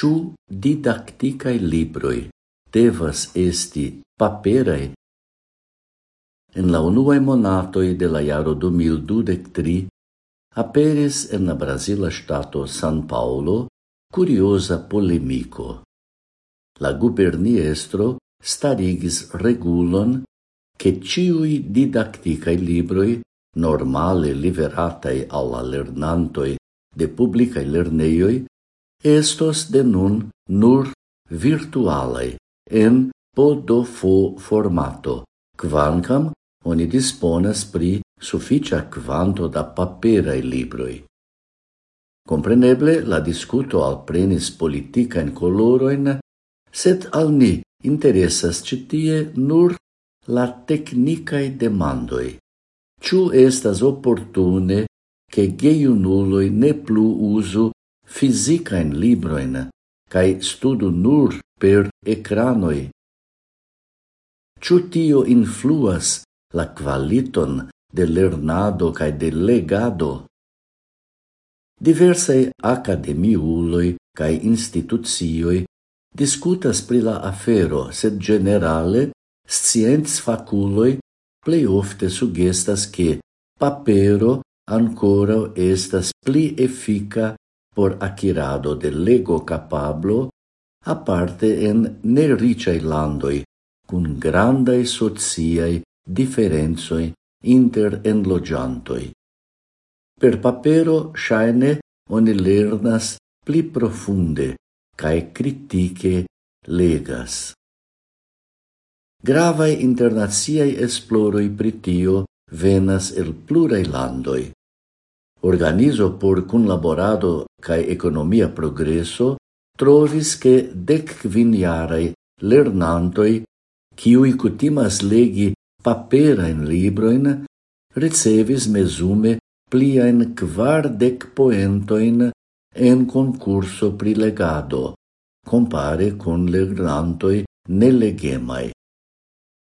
ciu didacticae libroi devas esti paperaj? En la unuae monatoi de la iaro 2023 aperis en la Brasila Stato San Paulo curiosa polemico. La guberniestro starigis regulon che ciui didacticae libroi normale liveratai alla lernantoi de publicae lerneioi estos de nun nur virtuale en podofo formato, quancam oni disponas pri sufficia quanto da paperei libroi. Compreneble, la discuto al prenis politica in coloroin, sed al ni interessas citie nur la technicae demandoi. Ciu estas opportune che geiunuloi ne plu usu fisicaen libroen cae studu nur per ecranoi. Ciu tio influas la qualiton de lernado cae de legado? Diversae academiuloi cae institucioi discutas pri la afero, sed generale scienz faculoi plei ofte sugestas che papero ancora estas pli effica por acquirado de lego capablo, aparte en nericiai landoi, cun grandai sociai differenzoi inter enlogiantoi. Per papero shaine, oni lernas pli profunde cae critique legas. Gravae internaziae esploroi pritio venas el pluraj landoi. Organizo por Cunlaborado cae economia progresso, trovis che dec kvinjaraj lernantoi, kiuj cutimas legi paperajn libroin, ricevis mezume pliajn kvardek poentoin en concurso prilegado, compare con lernantoi nelegemai.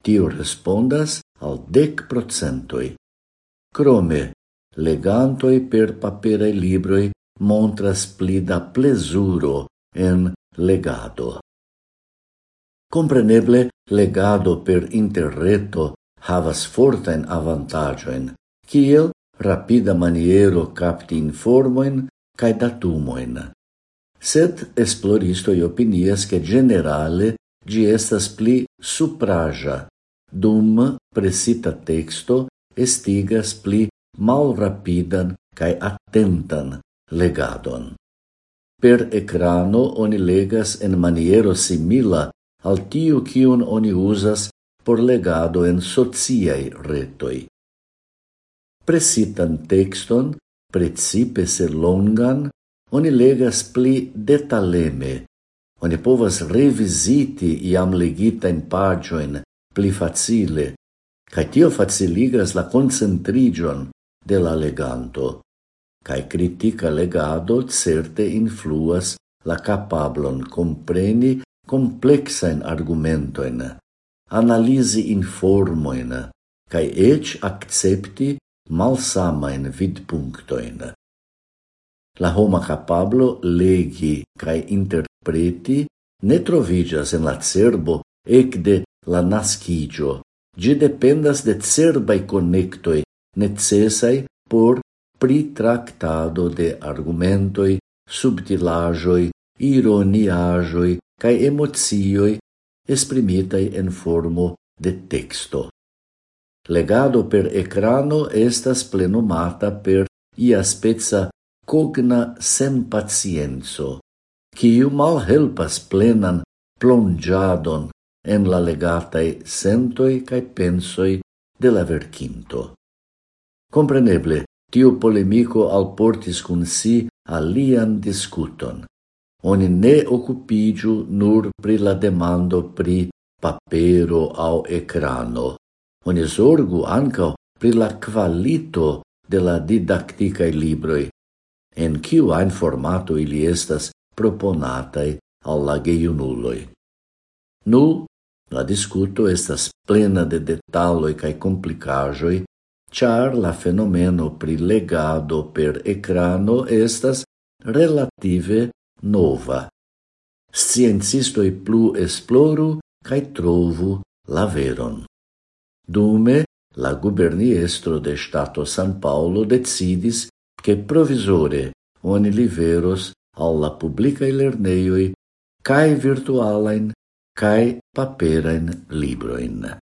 Tio respondas al dec procentoi. Crome, legantoi per papere libroi montras pli da plesuro en legado. Compreneble, legado per interreto havas fortain avantagioin, kiel rapida maniero capti informoin cae datumoin. Sed esploristoi opinias che generale gi estas pli supraja, dum presita texto estigas pli mal rapidan cae atentan legadon. Per ecrano oni legas en maniero simila al tiu cion oni uzas por legado en sociai retoi. Presitan texton, precipe se longan, oni legas pli detaleme. Oni povas revisiti iam legitain pagioin pli facile, ca tio faciligas la concentrigion de la leganto, cae critica legado certe influas la capablon compreni complexain argumentoin, analizi informoin, cae ec accepti malsamain vidpunctoin. La homa capablo legi cae interpreti ne trovigas en la cerbo ec de la nascigio, gi dependas de cerbai connectoi necessai por pritractado de argumentoi, subtilajoi, ironiajoi, cae emocioj esprimitai en formo de texto. Legado per ecrano estas plenumata per iaspeca cogna sem pacienzo, quiu mal helpas plenan plongiadon en la legatai sentoi cae pensoi de la verkinto. Compreneble, tiu polemico alportis cun si alian discuton. oni ne occupigiu nur pri la demando pri papero au ecrano. oni sorgu ankaŭ pri la qualito de la didacticae libroi, en kiu ein formato ili estas proponataj al la gejunuloj. Nu, la discuto estas plena de detaloj cae complicajoi, char la fenomeno pri legado per ecrano estas relative nova. Sciencistoi plu esploru cae trovu la veron. Dume, la guberniestro de Stato San Paulo decidis che provisore oni liveros alla publicae lerneioi cae virtualain cae paperain libroin.